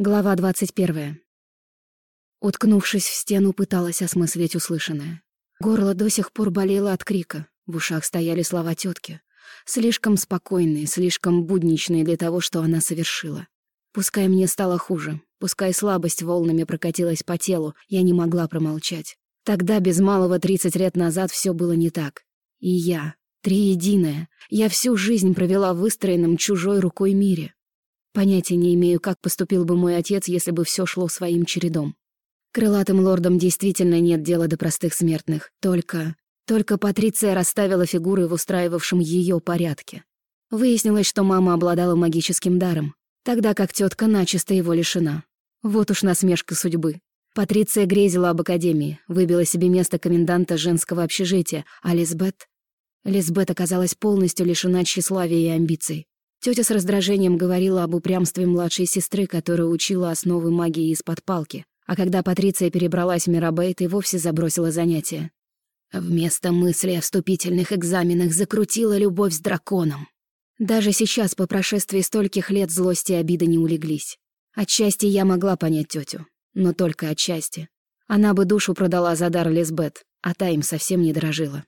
Глава двадцать первая. Уткнувшись в стену, пыталась осмыслить услышанное. Горло до сих пор болело от крика, в ушах стояли слова тетки, слишком спокойные, слишком будничные для того, что она совершила. Пускай мне стало хуже, пускай слабость волнами прокатилась по телу, я не могла промолчать. Тогда, без малого тридцать лет назад, все было не так. И я, триединая, я всю жизнь провела в выстроенном чужой рукой мире. Понятия не имею, как поступил бы мой отец, если бы все шло своим чередом. Крылатым лордам действительно нет дела до простых смертных. Только... Только Патриция расставила фигуры в устраивавшем ее порядке. Выяснилось, что мама обладала магическим даром, тогда как тетка начисто его лишена. Вот уж насмешка судьбы. Патриция грезила об академии, выбила себе место коменданта женского общежития, а Лизбет... Лизбет оказалась полностью лишена тщеславия и амбиций. Тетя с раздражением говорила об упрямстве младшей сестры, которая учила основы магии из-под палки, а когда Патриция перебралась в Мирабейт и вовсе забросила занятия. Вместо мысли о вступительных экзаменах закрутила любовь с драконом. Даже сейчас, по прошествии стольких лет, злости и обиды не улеглись. Отчасти я могла понять тетю, но только отчасти. Она бы душу продала за дар Лизбет, а та им совсем не дорожила.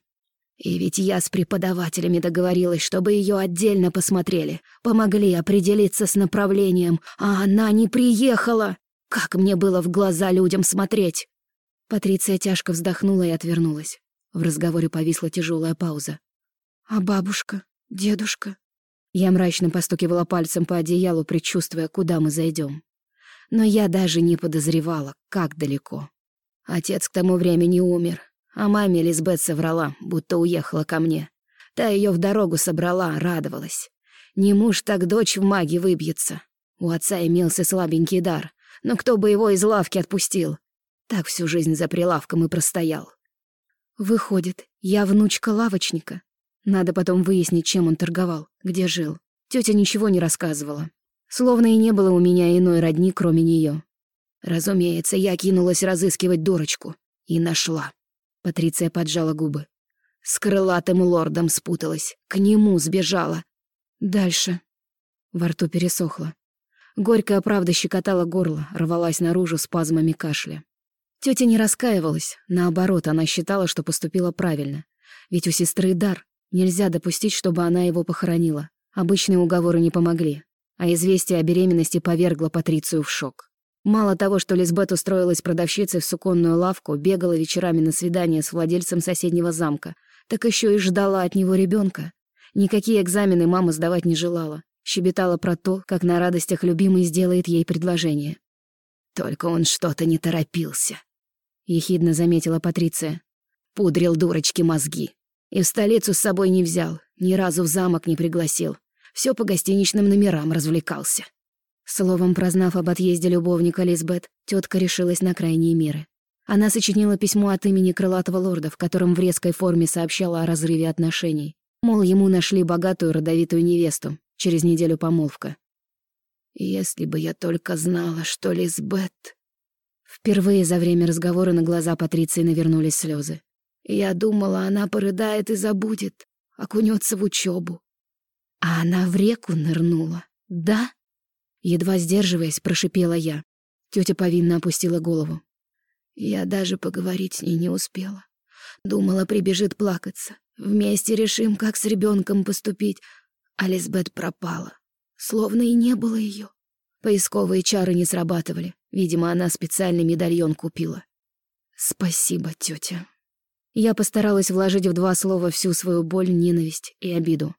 И ведь я с преподавателями договорилась, чтобы ее отдельно посмотрели, помогли определиться с направлением, а она не приехала. Как мне было в глаза людям смотреть? Патриция тяжко вздохнула и отвернулась. В разговоре повисла тяжелая пауза. «А бабушка? Дедушка?» Я мрачно постукивала пальцем по одеялу, предчувствуя, куда мы зайдем. Но я даже не подозревала, как далеко. Отец к тому времени умер, а маме Лизбет соврала, будто уехала ко мне. Та ее в дорогу собрала, радовалась. Не муж, так дочь в маге выбьется. У отца имелся слабенький дар, но кто бы его из лавки отпустил? Так всю жизнь за прилавком и простоял. Выходит, я внучка лавочника. Надо потом выяснить, чем он торговал, где жил. Тетя ничего не рассказывала. Словно и не было у меня иной родни, кроме нее. Разумеется, я кинулась разыскивать дурочку. И нашла. Патриция поджала губы. С крылатым лордом спуталась, к нему сбежала. Дальше. Во рту пересохло. Горькая правда щекотала горло, рвалась наружу спазмами кашля. Тётя не раскаивалась, наоборот, она считала, что поступила правильно. Ведь у сестры дар, нельзя допустить, чтобы она его похоронила. Обычные уговоры не помогли, а известие о беременности повергло Патрицию в шок. Мало того, что Лизбет устроилась продавщицей в суконную лавку, бегала вечерами на свидание с владельцем соседнего замка, так еще и ждала от него ребенка. Никакие экзамены мама сдавать не желала. Щебетала про то, как на радостях любимый сделает ей предложение. «Только он что-то не торопился», — ехидно заметила Патриция. «Пудрил дурочки мозги. И в столицу с собой не взял, ни разу в замок не пригласил. Все по гостиничным номерам развлекался». Словом, прознав об отъезде любовника Лизбет, тетка решилась на крайние меры. Она сочинила письмо от имени крылатого лорда, в котором в резкой форме сообщала о разрыве отношений. Мол, ему нашли богатую родовитую невесту, через неделю помолвка. «Если бы я только знала, что Лизбет...» Впервые за время разговора на глаза Патриции навернулись слезы. Я думала, она порыдает и забудет, окунется в учебу. А она в реку нырнула, да? Едва сдерживаясь, прошипела я. Тетя повинно опустила голову. Я даже поговорить с ней не успела. Думала, прибежит плакаться. Вместе решим, как с ребенком поступить. А Лизбет пропала. Словно и не было ее. Поисковые чары не срабатывали. Видимо, она специальный медальон купила. Спасибо, тетя. Я постаралась вложить в два слова всю свою боль, ненависть и обиду.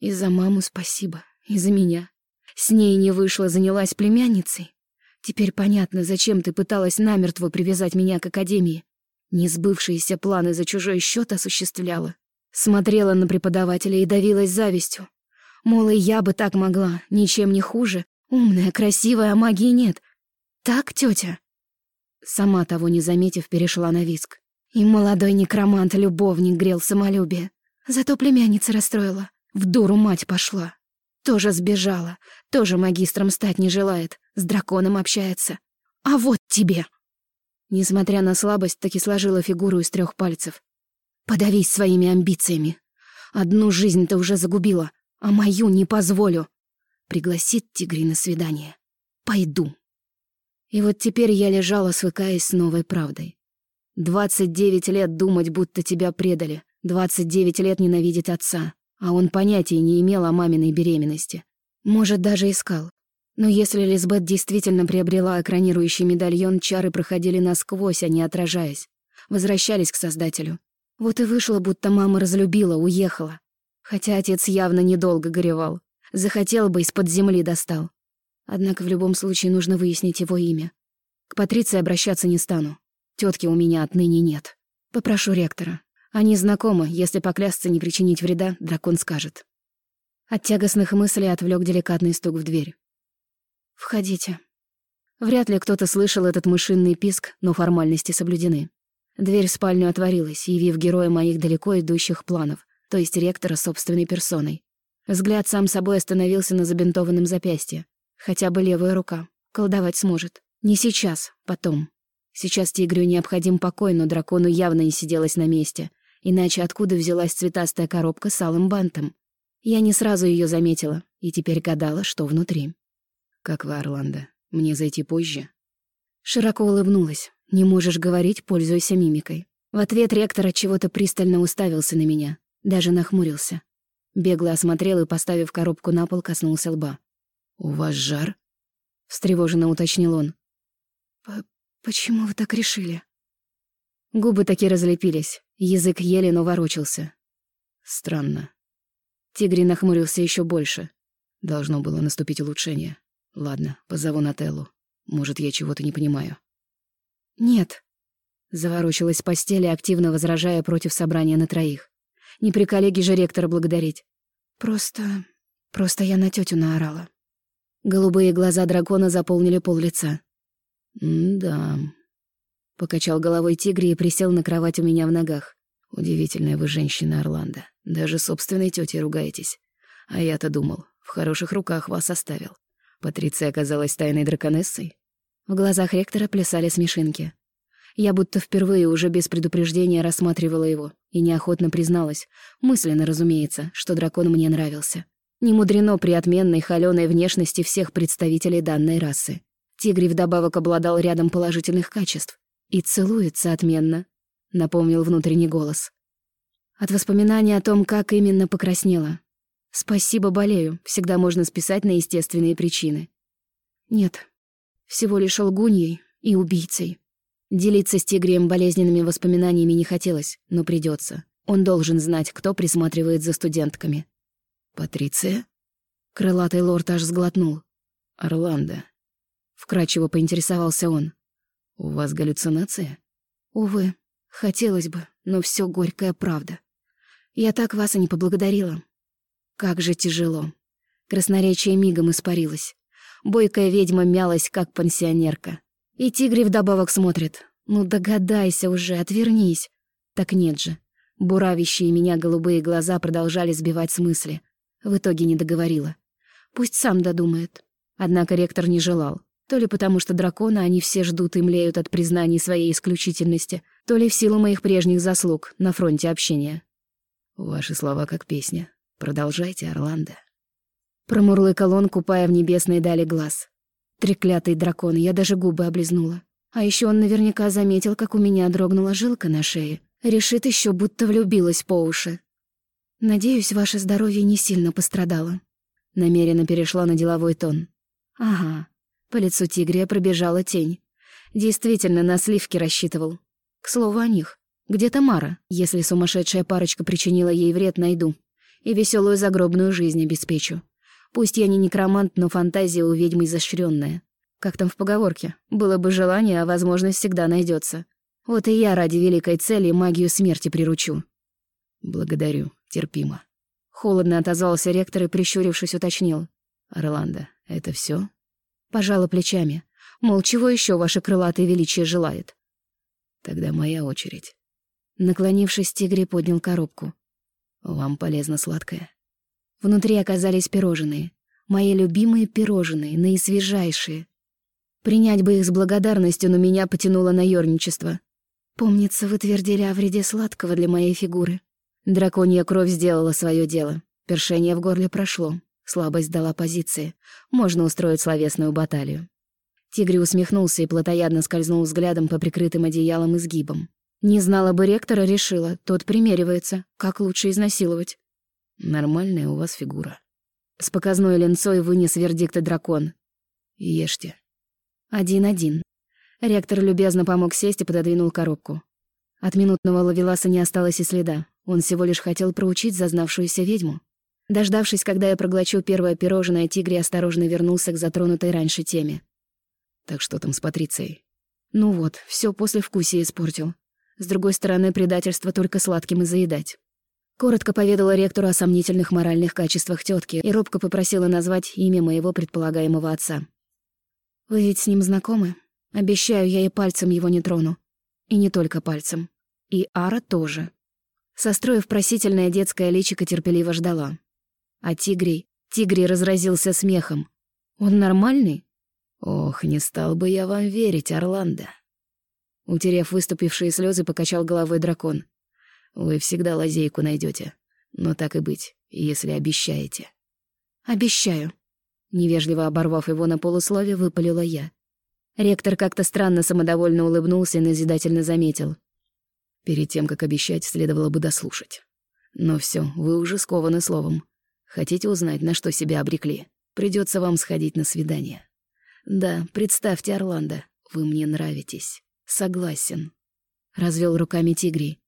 И за маму спасибо, и за меня. С ней не вышла, занялась племянницей. Теперь понятно, зачем ты пыталась намертво привязать меня к академии. Несбывшиеся планы за чужой счет осуществляла. Смотрела на преподавателя и давилась завистью. Мол, и я бы так могла, ничем не хуже. Умная, красивая, а магии нет. Так, тетя? Сама того не заметив, перешла на виск. И молодой некромант-любовник грел самолюбие. Зато племянница расстроила. В дуру мать пошла. Тоже сбежала, тоже магистром стать не желает, с драконом общается. А вот тебе!» Несмотря на слабость, таки сложила фигуру из трех пальцев. «Подавись своими амбициями. Одну жизнь ты уже загубила, а мою не позволю. Пригласит тигри на свидание. Пойду». И вот теперь я лежала, свыкаясь с новой правдой. Двадцать девять лет думать, будто тебя предали. Двадцать девять лет ненавидеть отца. А он понятия не имел о маминой беременности. Может, даже искал. Но если Лизбет действительно приобрела экранирующий медальон, чары проходили насквозь, а не отражаясь. Возвращались к Создателю. Вот и вышло, будто мама разлюбила, уехала. Хотя отец явно недолго горевал. Захотел бы, из-под земли достал. Однако в любом случае нужно выяснить его имя. К Патриции обращаться не стану. Тетки у меня отныне нет. Попрошу ректора. Они знакомы, если поклясться не причинить вреда, дракон скажет. От тягостных мыслей отвлек деликатный стук в дверь. «Входите». Вряд ли кто-то слышал этот мышинный писк, но формальности соблюдены. Дверь в спальню отворилась, явив героя моих далеко идущих планов, то есть ректора собственной персоной. Взгляд сам собой остановился на забинтованном запястье. Хотя бы левая рука. Колдовать сможет. Не сейчас, потом. Сейчас тигрю необходим покой, но дракону явно не сиделось на месте. Иначе откуда взялась цветастая коробка с алым бантом? Я не сразу ее заметила, и теперь гадала, что внутри. «Как вы, Орландо? Мне зайти позже?» Широко улыбнулась. «Не можешь говорить, пользуйся мимикой». В ответ ректор от чего-то пристально уставился на меня. Даже нахмурился. Бегло осмотрел и, поставив коробку на пол, коснулся лба. «У вас жар?» — встревоженно уточнил он. «Почему вы так решили?» Губы таки разлепились, язык еле, но ворочался. «Странно». Тигри нахмурился еще больше. Должно было наступить улучшение. Ладно, позову Нателлу. Может, я чего-то не понимаю. «Нет», — заворочилась в постели, активно возражая против собрания на троих. «Не при коллеге же ректора благодарить. Просто... просто я на тетю наорала». Голубые глаза дракона заполнили пол лица. «Да...» — покачал головой тигри и присел на кровать у меня в ногах. «Удивительная вы женщина, Орландо. Даже собственной тете ругаетесь. А я-то думал, в хороших руках вас оставил. Патриция оказалась тайной драконессой?» В глазах ректора плясали смешинки. Я будто впервые уже без предупреждения рассматривала его и неохотно призналась, мысленно, разумеется, что дракон мне нравился. Не мудрено при отменной холёной внешности всех представителей данной расы. Тигри вдобавок обладал рядом положительных качеств. И целуется отменно, напомнил внутренний голос. От воспоминания о том, как именно покраснела, Спасибо, болею. Всегда можно списать на естественные причины. Нет, всего лишь лгуньей и убийцей. Делиться с Тигрием болезненными воспоминаниями не хотелось, но придется. Он должен знать, кто присматривает за студентками. «Патриция?» Крылатый лорд аж сглотнул. «Орландо». Вкрадчиво поинтересовался он. «У вас галлюцинация?» «Увы, хотелось бы, но все горькая правда. Я так вас и не поблагодарила. Как же тяжело. Красноречие мигом испарилось. Бойкая ведьма мялась, как пансионерка. И тигри вдобавок смотрит. Ну догадайся уже, отвернись. Так нет же. Буравящие меня голубые глаза продолжали сбивать с мысли. В итоге не договорила. Пусть сам додумает. Однако ректор не желал. То ли потому, что дракона они все ждут и млеют от признаний своей исключительности, то ли в силу моих прежних заслуг на фронте общения. «Ваши слова как песня. Продолжайте, Орландо. Промурлыкал он, купая в небесной дали глаз. Треклятый дракон, я даже губы облизнула. А еще он наверняка заметил, как у меня дрогнула жилка на шее. Решит еще, будто влюбилась по уши. Надеюсь, ваше здоровье не сильно пострадало. Намеренно перешла на деловой тон. Ага, по лицу тигря пробежала тень. Действительно, на сливки рассчитывал. К слову о них. Где Тамара? Если сумасшедшая парочка причинила ей вред, найду и веселую загробную жизнь обеспечу. Пусть я не некромант, но фантазия у ведьмы изощренная. Как там в поговорке? Было бы желание, а возможность всегда найдется. Вот и я ради великой цели магию смерти приручу. Благодарю, терпимо. Холодно отозвался ректор и, прищурившись, уточнил. «Орландо, это все? Пожала плечами. Мол, чего еще ваше крылатое величие желает? Тогда моя очередь. Наклонившись, тигри поднял коробку. Вам полезно сладкое. Внутри оказались пирожные. Мои любимые пирожные, наисвежайшие. Принять бы их с благодарностью, но меня потянуло на ёрничество. Помнится, вы твердили о вреде сладкого для моей фигуры. Драконья кровь сделала свое дело. Першение в горле прошло. Слабость дала позиции. Можно устроить словесную баталию. Тигри усмехнулся и плотоядно скользнул взглядом по прикрытым одеялам и сгибам. Не знала бы ректора, решила, тот примеривается, как лучше изнасиловать. Нормальная у вас фигура. С показной линцой вынес вердикт дракон. Ешьте. Один-один. Ректор любезно помог сесть и пододвинул коробку. От минутного ловеласа не осталось и следа. Он всего лишь хотел проучить зазнавшуюся ведьму. Дождавшись, когда я проглочу первое пирожное, Тигри осторожно вернулся к затронутой раньше теме. «Так что там с Патрицией?» «Ну вот, все после вкусия испортил. С другой стороны, предательство только сладким и заедать». Коротко поведала ректору о сомнительных моральных качествах тетки и робко попросила назвать имя моего предполагаемого отца. «Вы ведь с ним знакомы? Обещаю, я и пальцем его не трону. И не только пальцем. И Ара тоже». Состроив просительное детское личико, терпеливо ждала. А Тигрий... Тигрий разразился смехом. «Он нормальный?» «Ох, не стал бы я вам верить, Орландо!» Утерев выступившие слезы, покачал головой дракон. Вы всегда лазейку найдете. Но так и быть, если обещаете. Обещаю. Невежливо оборвав его на полуслове, выпалила я. Ректор как-то странно самодовольно улыбнулся и назидательно заметил. Перед тем, как обещать, следовало бы дослушать. Но все, вы уже скованы словом. Хотите узнать, на что себя обрекли? Придется вам сходить на свидание. Да, представьте, Орландо, вы мне нравитесь. Согласен. Развел руками Тигри.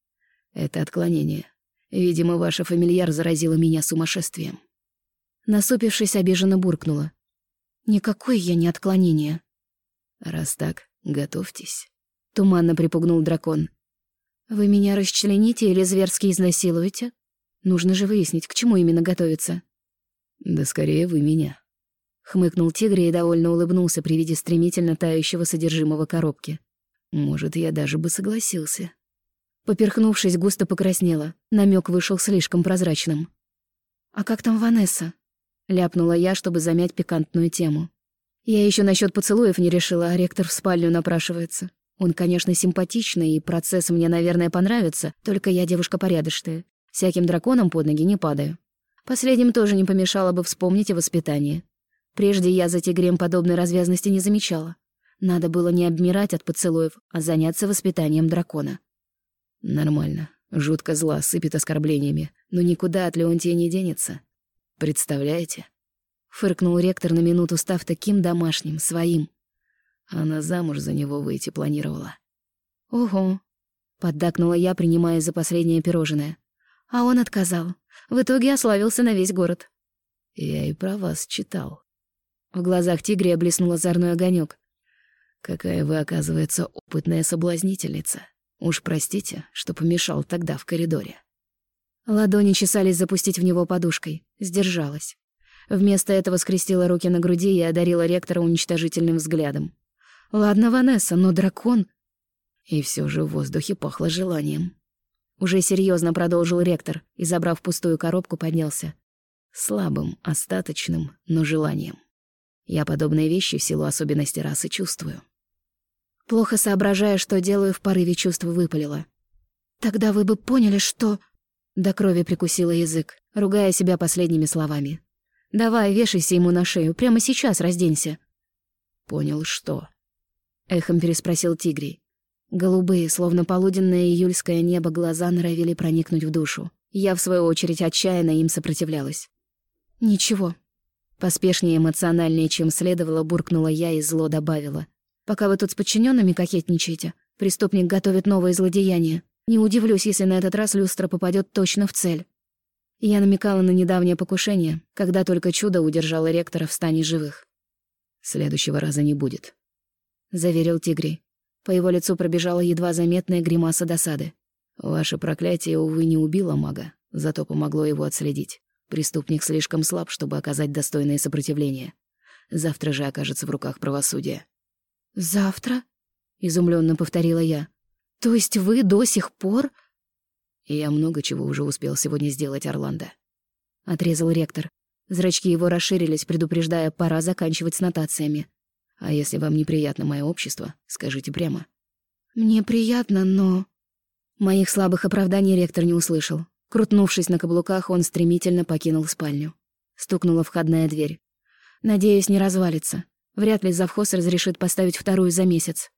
Это отклонение. Видимо, ваша фамильяр заразила меня сумасшествием. Насупившись, обиженно буркнула. Никакое я не отклонение. Раз так, готовьтесь. Туманно припугнул дракон. Вы меня расчлените или зверски изнасилуете? Нужно же выяснить, к чему именно готовиться. Да скорее вы меня. Хмыкнул тигр и довольно улыбнулся при виде стремительно тающего содержимого коробки. Может, я даже бы согласился. Поперхнувшись, густо покраснела. Намек вышел слишком прозрачным. «А как там Ванесса?» — ляпнула я, чтобы замять пикантную тему. Я еще насчет поцелуев не решила, а ректор в спальню напрашивается. Он, конечно, симпатичный, и процесс мне, наверное, понравится, только я девушка порядочная. Всяким драконом под ноги не падаю. Последним тоже не помешало бы вспомнить о воспитании. Прежде я за тигрем подобной развязности не замечала. Надо было не обмирать от поцелуев, а заняться воспитанием дракона. Нормально. Жутко зла, сыпет оскорблениями. Но никуда от Леонтия не денется. Представляете? Фыркнул ректор на минуту, став таким домашним, своим. Она замуж за него выйти планировала. Ого. Поддакнула я, принимая за последнее пирожное. А он отказал. В итоге ославился на весь город. Я и про вас читал. В глазах тигря блеснул озорной огонек. Какая вы, оказывается, опытная соблазнительница. Уж простите, что помешал тогда в коридоре. Ладони чесались запустить в него подушкой. Сдержалась. Вместо этого скрестила руки на груди и одарила ректора уничтожительным взглядом. «Ладно, Ванесса, но дракон...» И все же в воздухе пахло желанием. Уже серьезно продолжил ректор и, забрав пустую коробку, поднялся. Слабым, остаточным, но желанием. Я подобные вещи в силу особенностей расы чувствую. Плохо соображая, что делаю, в порыве чувств выпалила. «Тогда вы бы поняли, что...» До крови прикусила язык, ругая себя последними словами. «Давай, вешайся ему на шею, прямо сейчас разденься». «Понял, что?» Эхом переспросил Тигрий. Голубые, словно полуденное июльское небо, глаза норовили проникнуть в душу. Я, в свою очередь, отчаянно им сопротивлялась. «Ничего». Поспешнее эмоциональнее, чем следовало, буркнула я и зло добавила. Пока вы тут с подчиненными кокетничаете, преступник готовит новое злодеяние. Не удивлюсь, если на этот раз люстра попадет точно в цель. Я намекала на недавнее покушение, когда только чудо удержало ректора в стане живых. «Следующего раза не будет», — заверил Тигри. По его лицу пробежала едва заметная гримаса досады. «Ваше проклятие, увы, не убило мага, зато помогло его отследить. Преступник слишком слаб, чтобы оказать достойное сопротивление. Завтра же окажется в руках правосудия». «Завтра?» — изумленно повторила я. «То есть вы до сих пор...» «Я много чего уже успел сегодня сделать, Орландо», — отрезал ректор. Зрачки его расширились, предупреждая, пора заканчивать с нотациями. «А если вам неприятно мое общество, скажите прямо». «Мне приятно, но...» Моих слабых оправданий ректор не услышал. Крутнувшись на каблуках, он стремительно покинул спальню. Стукнула входная дверь. «Надеюсь, не развалится. Вряд ли завхоз разрешит поставить вторую за месяц.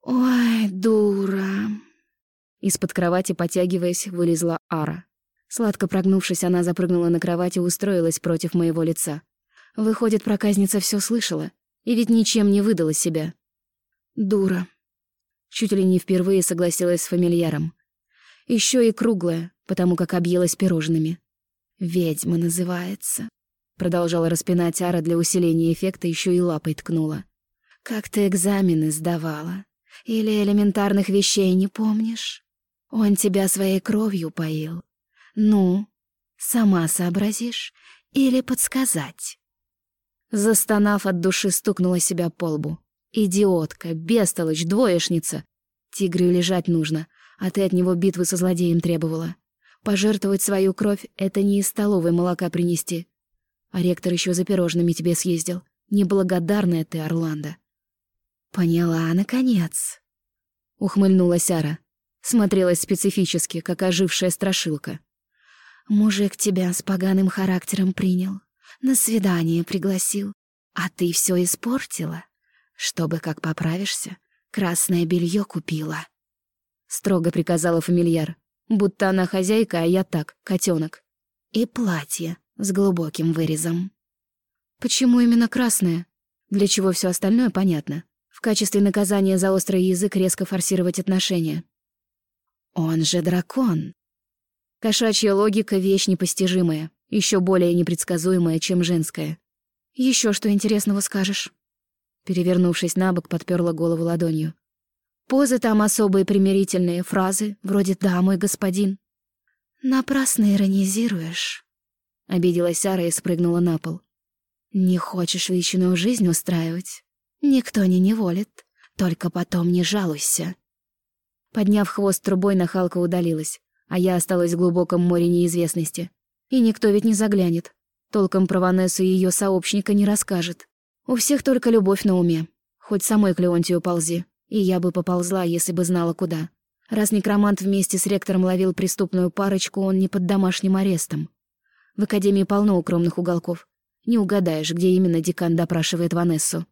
«Ой, дура!» Из-под кровати, потягиваясь, вылезла Ара. Сладко прогнувшись, она запрыгнула на кровать и устроилась против моего лица. Выходит, проказница все слышала, и ведь ничем не выдала себя. «Дура!» Чуть ли не впервые согласилась с фамильяром. Еще и круглая, потому как объелась пирожными. «Ведьма называется», — продолжала распинать Ара для усиления эффекта, еще и лапой ткнула. «Как ты экзамены сдавала? Или элементарных вещей не помнишь? Он тебя своей кровью поил. Ну, сама сообразишь или подсказать?» Застонав от души, стукнула себя по лбу. «Идиотка, бестолочь, двоечница! Тигрю лежать нужно, а ты от него битвы со злодеем требовала. Пожертвовать свою кровь — это не из столовой молока принести. А ректор еще за пирожными тебе съездил. Неблагодарная ты, Орландо. «Поняла, наконец!» — ухмыльнулась Ара. Смотрелась специфически, как ожившая страшилка. «Мужик тебя с поганым характером принял, на свидание пригласил, а ты все испортила. Чтобы, как поправишься, красное белье купила». Строго приказала фамильяр, будто она хозяйка, а я так, котенок. «И платье с глубоким вырезом». «Почему именно красное? Для чего все остальное понятно. В качестве наказания за острый язык резко форсировать отношения». «Он же дракон», Кошачья логика — вещь непостижимая, еще более непредсказуемая, чем женская. Еще что интересного скажешь?» Перевернувшись на бок, подперла голову ладонью. «Позы там особые примирительные, фразы, вроде «да, мой господин». «Напрасно иронизируешь», — обиделась Сара и спрыгнула на пол. «Не хочешь личную жизнь устраивать? Никто не неволит, только потом не жалуйся». Подняв хвост трубой, нахалка удалилась а я осталась в глубоком море неизвестности. И никто ведь не заглянет. Толком про Ванессу и ее сообщника не расскажет. У всех только любовь на уме. Хоть самой к Леонтию ползи. И я бы поползла, если бы знала, куда. Раз некромант вместе с ректором ловил преступную парочку, он не под домашним арестом. В академии полно укромных уголков. Не угадаешь, где именно декан допрашивает Ванессу.